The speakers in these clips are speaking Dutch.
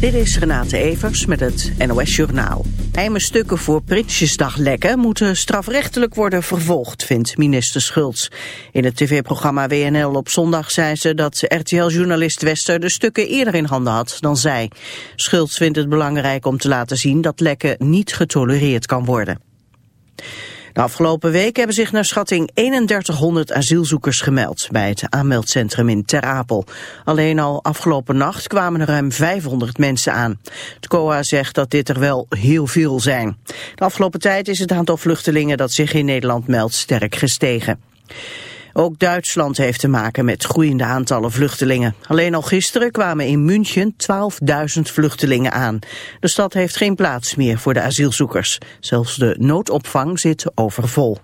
Dit is Renate Evers met het NOS Journaal. Stukken voor Prinsjesdaglekken moeten strafrechtelijk worden vervolgd, vindt minister Schultz. In het tv-programma WNL op zondag zei ze dat RTL-journalist Wester de stukken eerder in handen had dan zij. Schultz vindt het belangrijk om te laten zien dat lekken niet getolereerd kan worden. De afgelopen week hebben zich naar schatting 3100 asielzoekers gemeld bij het aanmeldcentrum in Ter Apel. Alleen al afgelopen nacht kwamen er ruim 500 mensen aan. Het COA zegt dat dit er wel heel veel zijn. De afgelopen tijd is het aantal vluchtelingen dat zich in Nederland meldt sterk gestegen. Ook Duitsland heeft te maken met groeiende aantallen vluchtelingen. Alleen al gisteren kwamen in München 12.000 vluchtelingen aan. De stad heeft geen plaats meer voor de asielzoekers. Zelfs de noodopvang zit overvol.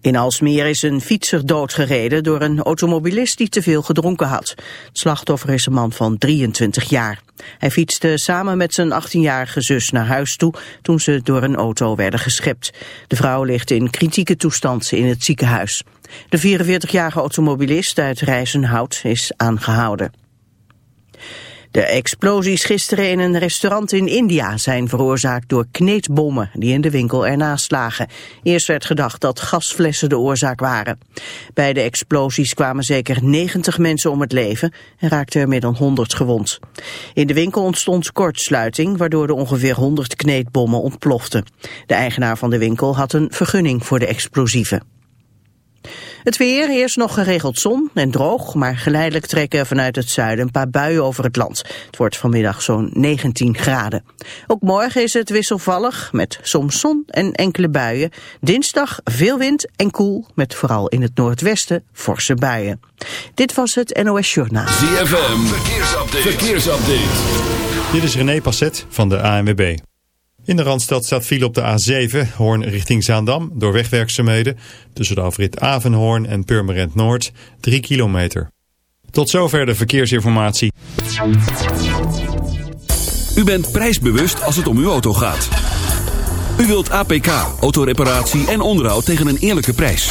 In Alsmeer is een fietser doodgereden door een automobilist die te veel gedronken had. Het slachtoffer is een man van 23 jaar. Hij fietste samen met zijn 18-jarige zus naar huis toe toen ze door een auto werden geschept. De vrouw ligt in kritieke toestand in het ziekenhuis. De 44-jarige automobilist uit Rijzenhout is aangehouden. De explosies gisteren in een restaurant in India zijn veroorzaakt door kneedbommen die in de winkel ernaast lagen. Eerst werd gedacht dat gasflessen de oorzaak waren. Bij de explosies kwamen zeker 90 mensen om het leven en raakten er meer dan 100 gewond. In de winkel ontstond kortsluiting waardoor de ongeveer 100 kneedbommen ontploften. De eigenaar van de winkel had een vergunning voor de explosieven. Het weer, eerst nog geregeld zon en droog, maar geleidelijk trekken vanuit het zuiden een paar buien over het land. Het wordt vanmiddag zo'n 19 graden. Ook morgen is het wisselvallig, met soms zon en enkele buien. Dinsdag veel wind en koel, met vooral in het noordwesten forse buien. Dit was het NOS Journaal. ZFM, verkeersupdate. verkeersupdate. Dit is René Passet van de ANWB. In de Randstad staat file op de A7, Hoorn richting Zaandam, door wegwerkzaamheden. Tussen de afrit Avenhoorn en Purmerend Noord, 3 kilometer. Tot zover de verkeersinformatie. U bent prijsbewust als het om uw auto gaat. U wilt APK, autoreparatie en onderhoud tegen een eerlijke prijs.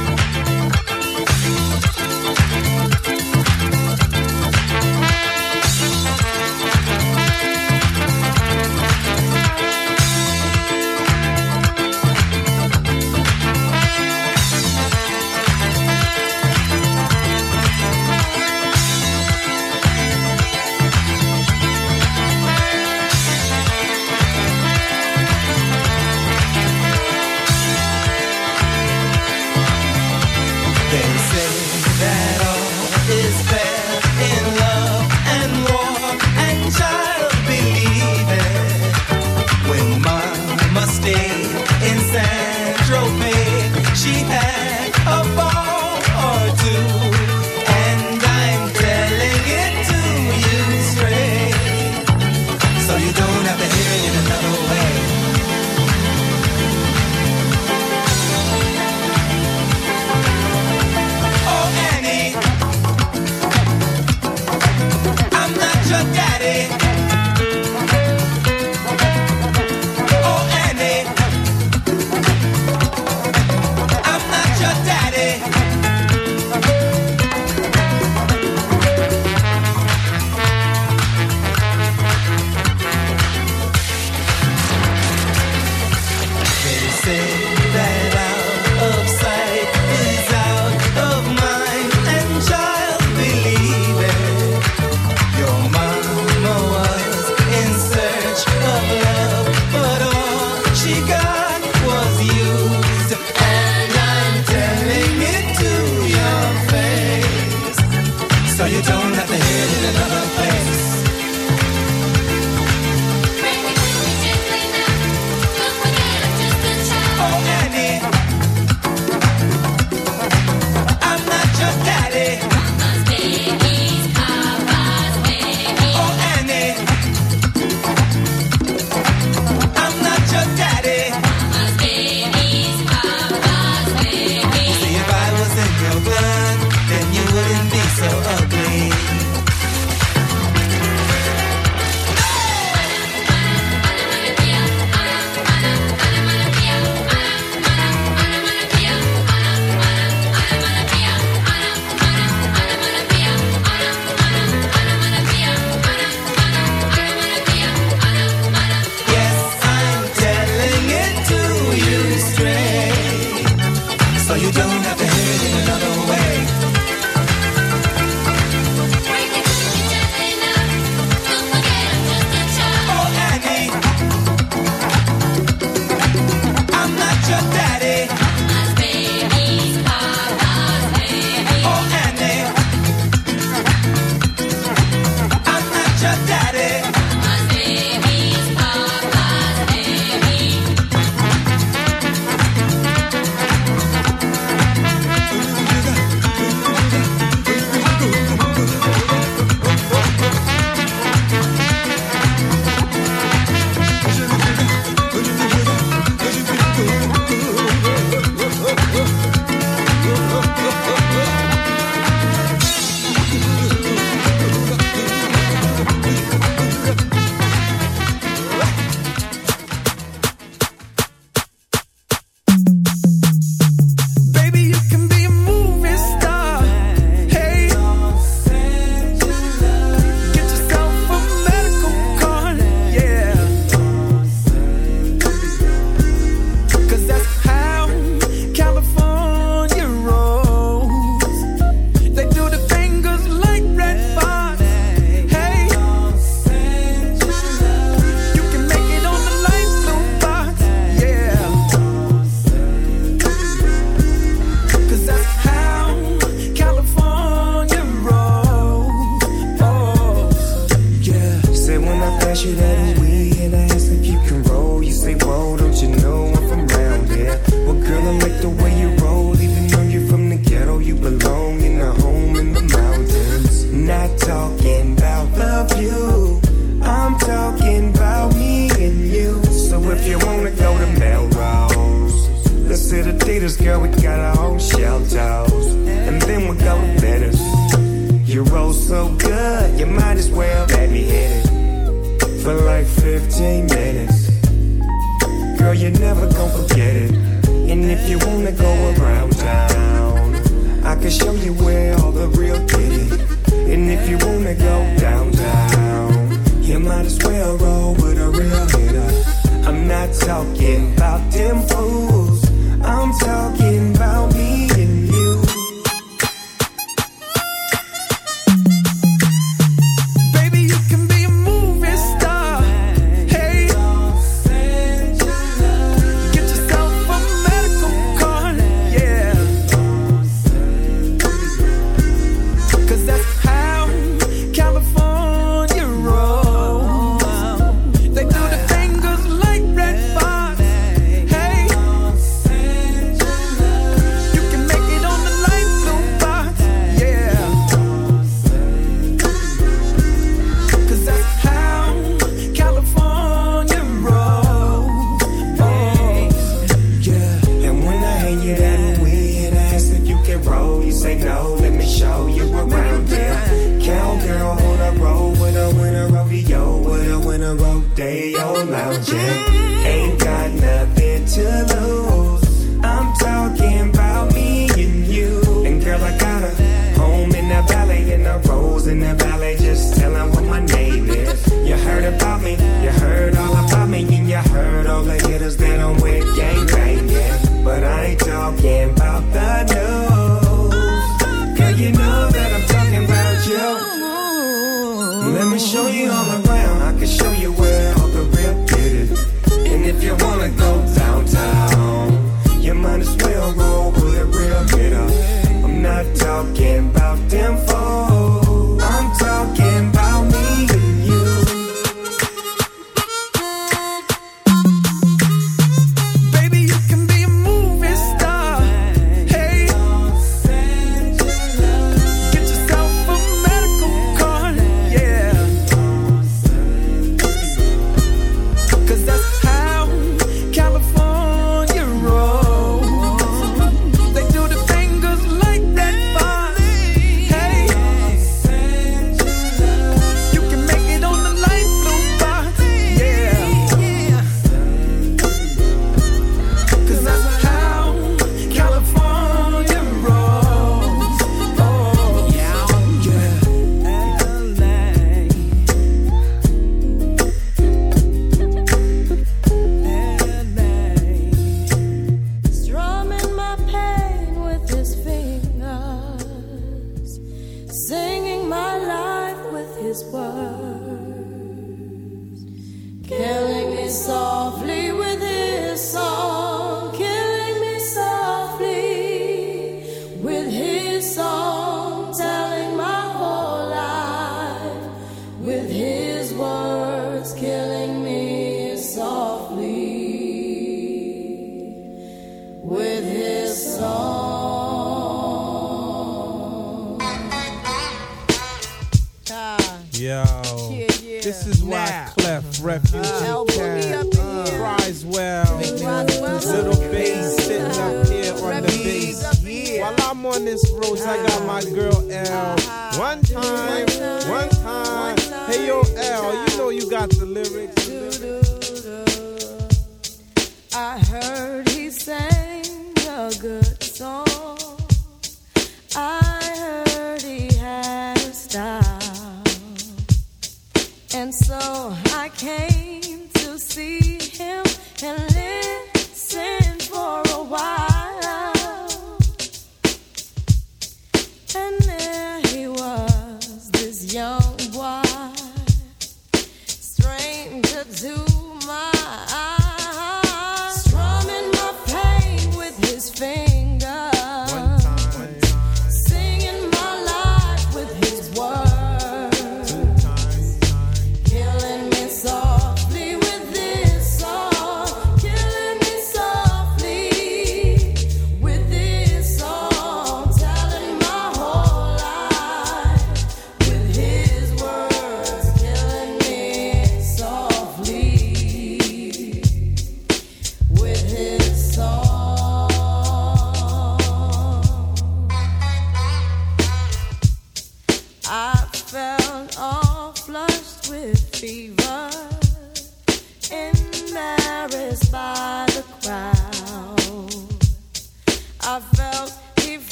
Stranger to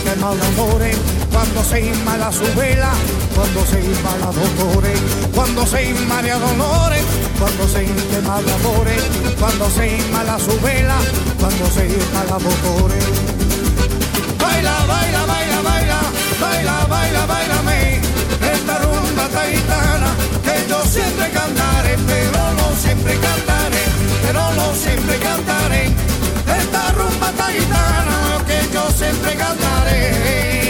se quema amores, cuando se inmala su vela, cuando se inmala dolores, cuando se inmala dolores, cuando se quema amores, cuando se inmala su vela, cuando se inmala dolores. Baila, baila, baila, baila, baila, baila, bailame, esta rumba taitana que yo siempre cantaré, pero no siempre cantaré, pero no siempre cantaré serenata gitana que yo siempre cantaré.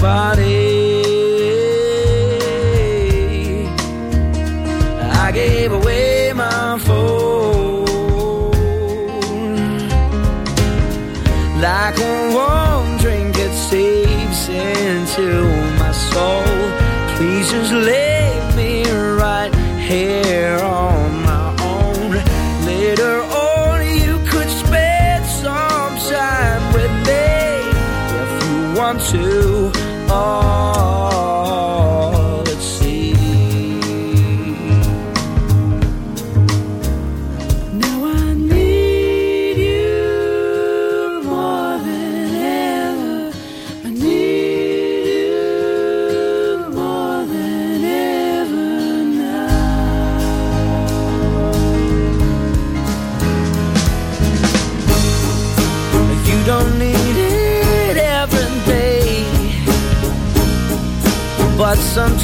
somebody. I gave away my phone like a warm drink it seeps into my soul. Please just leave me right here.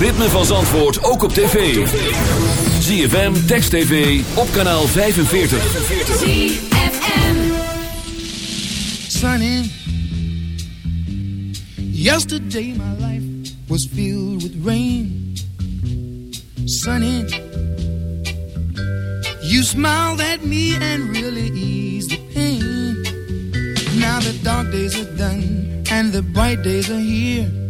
ritme van Zandvoort ook op tv. ZFM, Text TV, op kanaal 45. ZFM Sunny Yesterday my life was filled with rain Sunny You smiled at me and really eased the pain Now the dark days are done and the bright days are here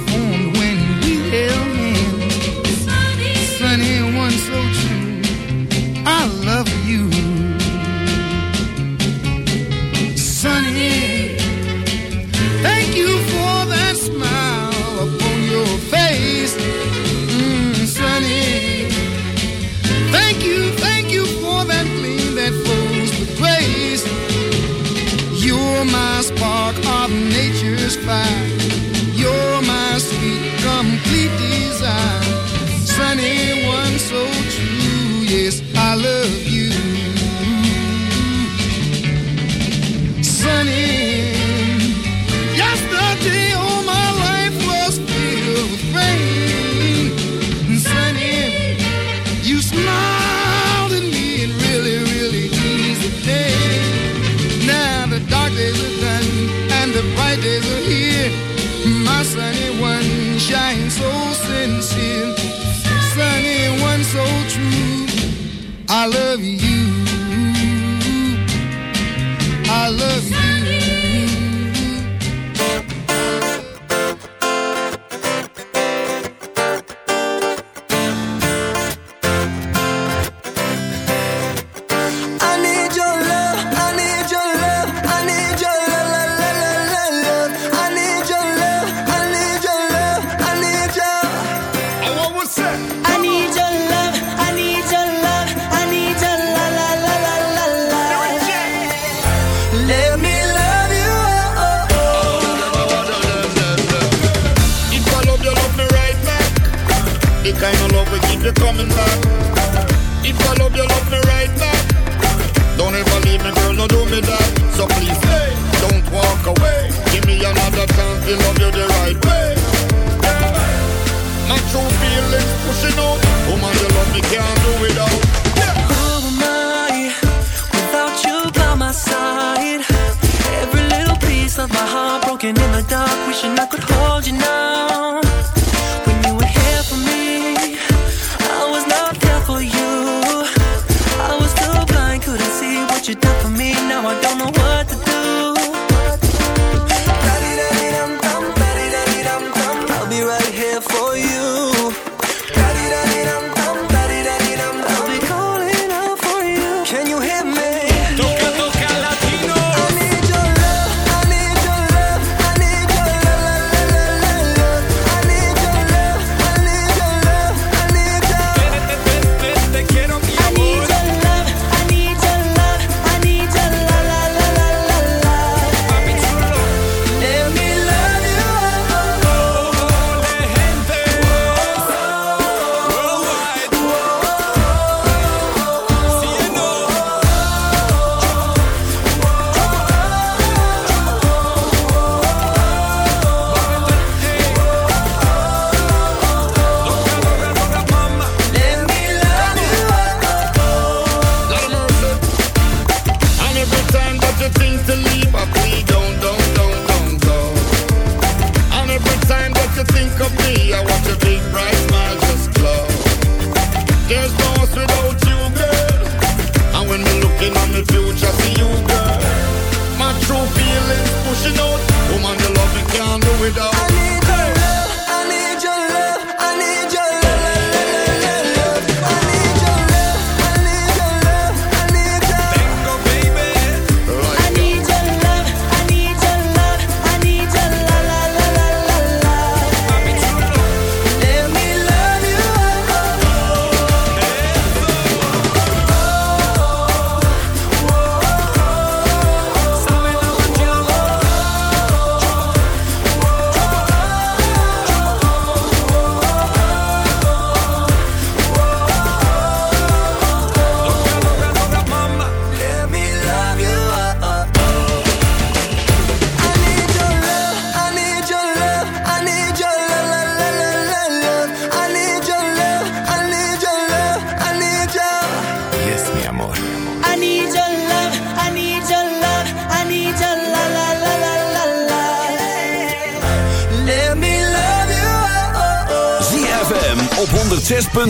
I love you.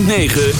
106.9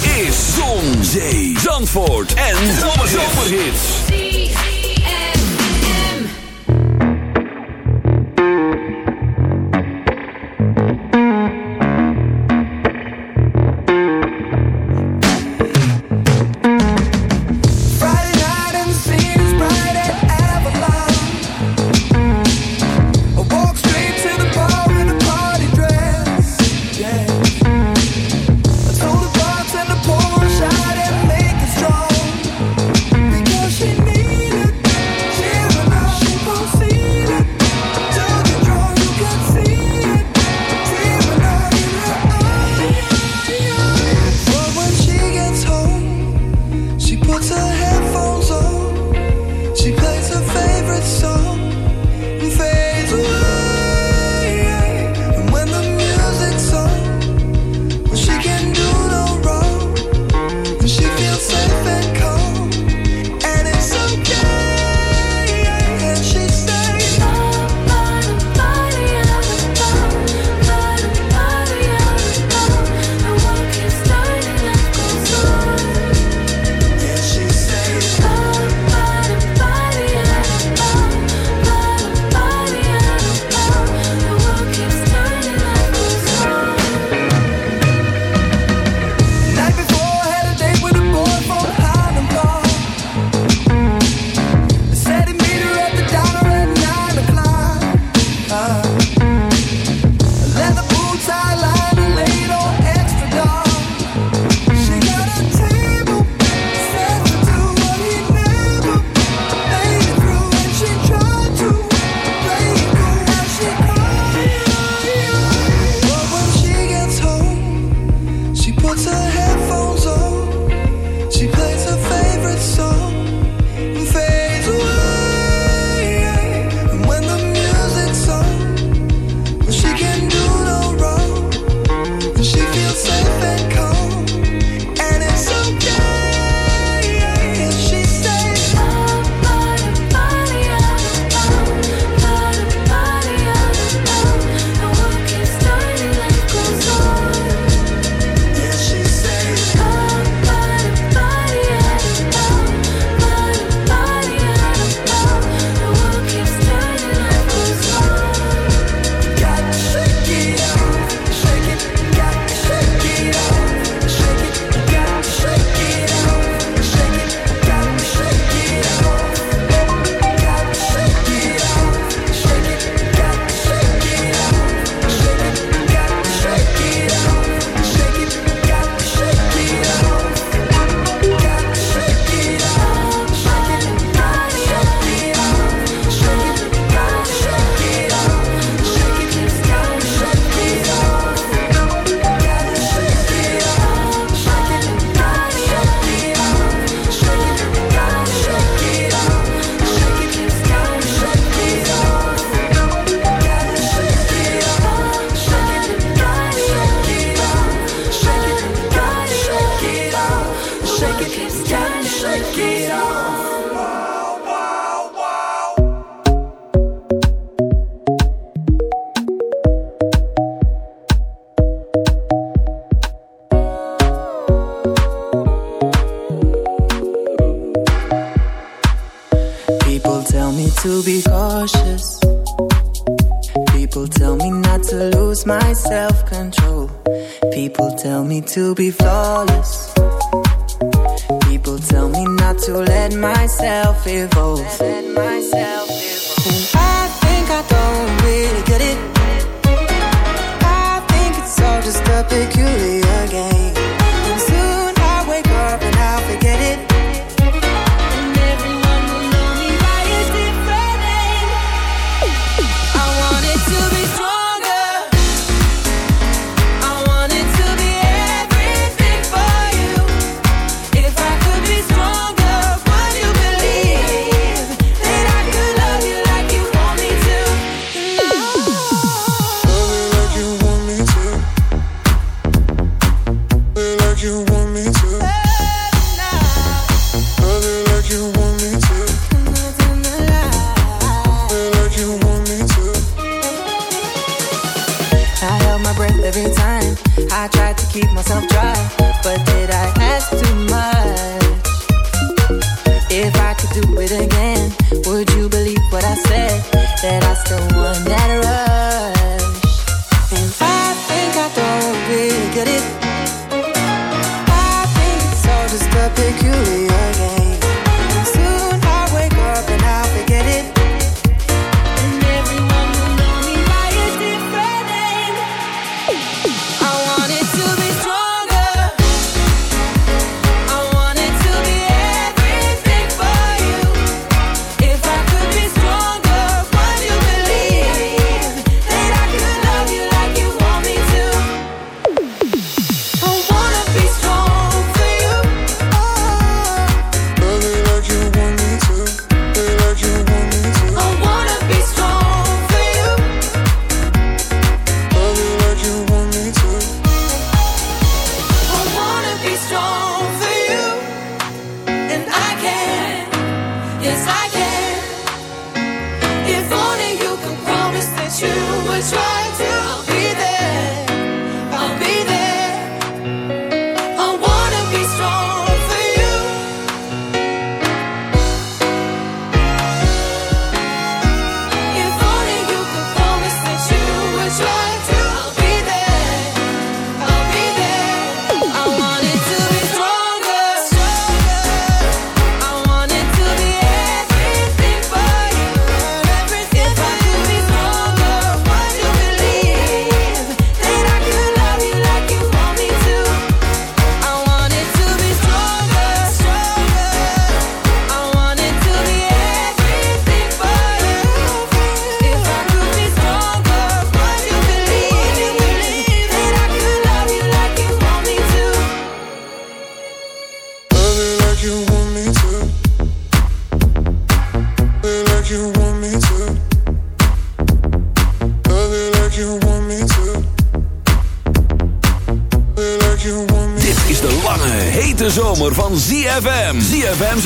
to let myself evolve. And I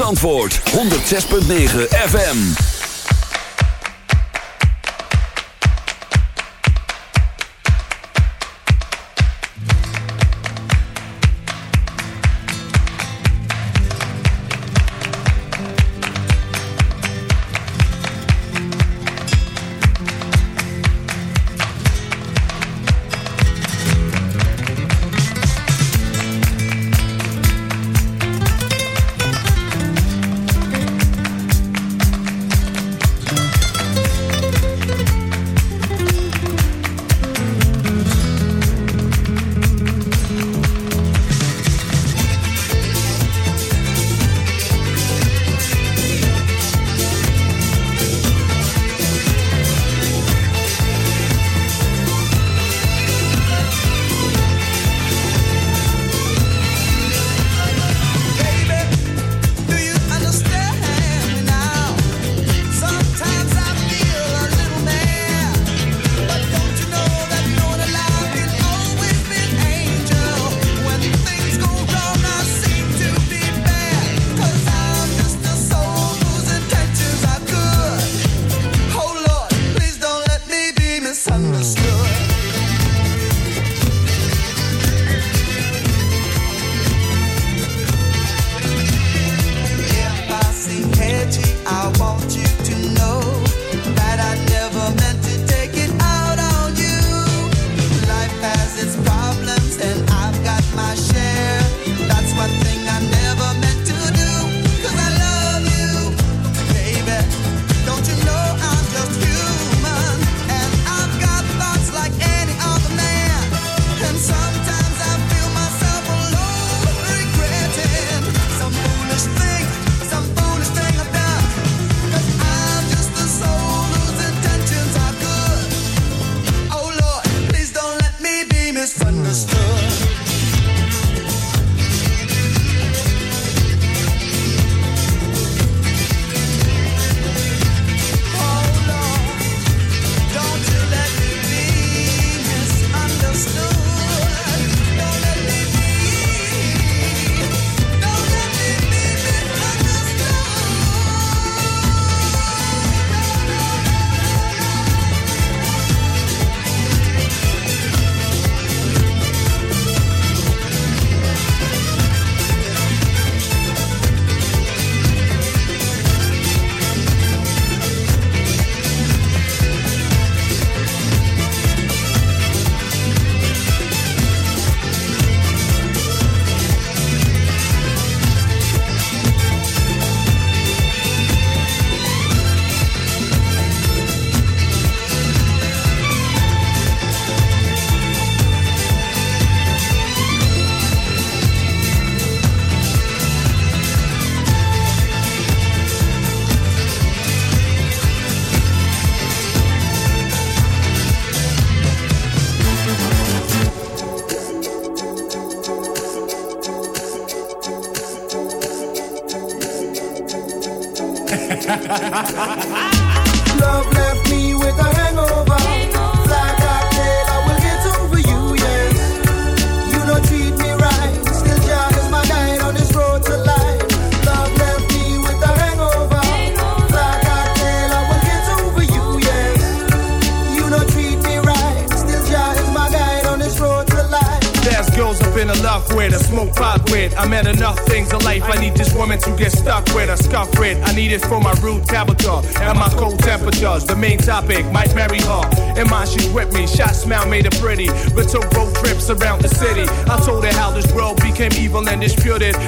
Antwoord, 106.9 FM.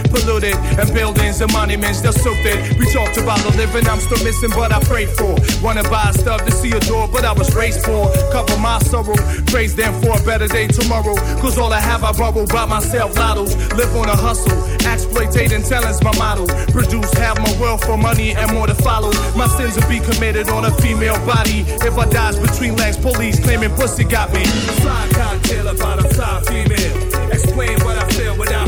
Polluted, and buildings and monuments they're silted. We talked about the living I'm still missing, but I prayed for. Wanna buy stuff to see a door, but I was raised for. Cover my sorrow, praise them for a better day tomorrow. Cause all I have I borrow by myself, lottos. Live on a hustle, exploitating talent's my model. Produce half my wealth for money and more to follow. My sins will be committed on a female body. If I dies between legs, police claiming pussy got me. Fly cocktail about a fly female. Explain what I feel without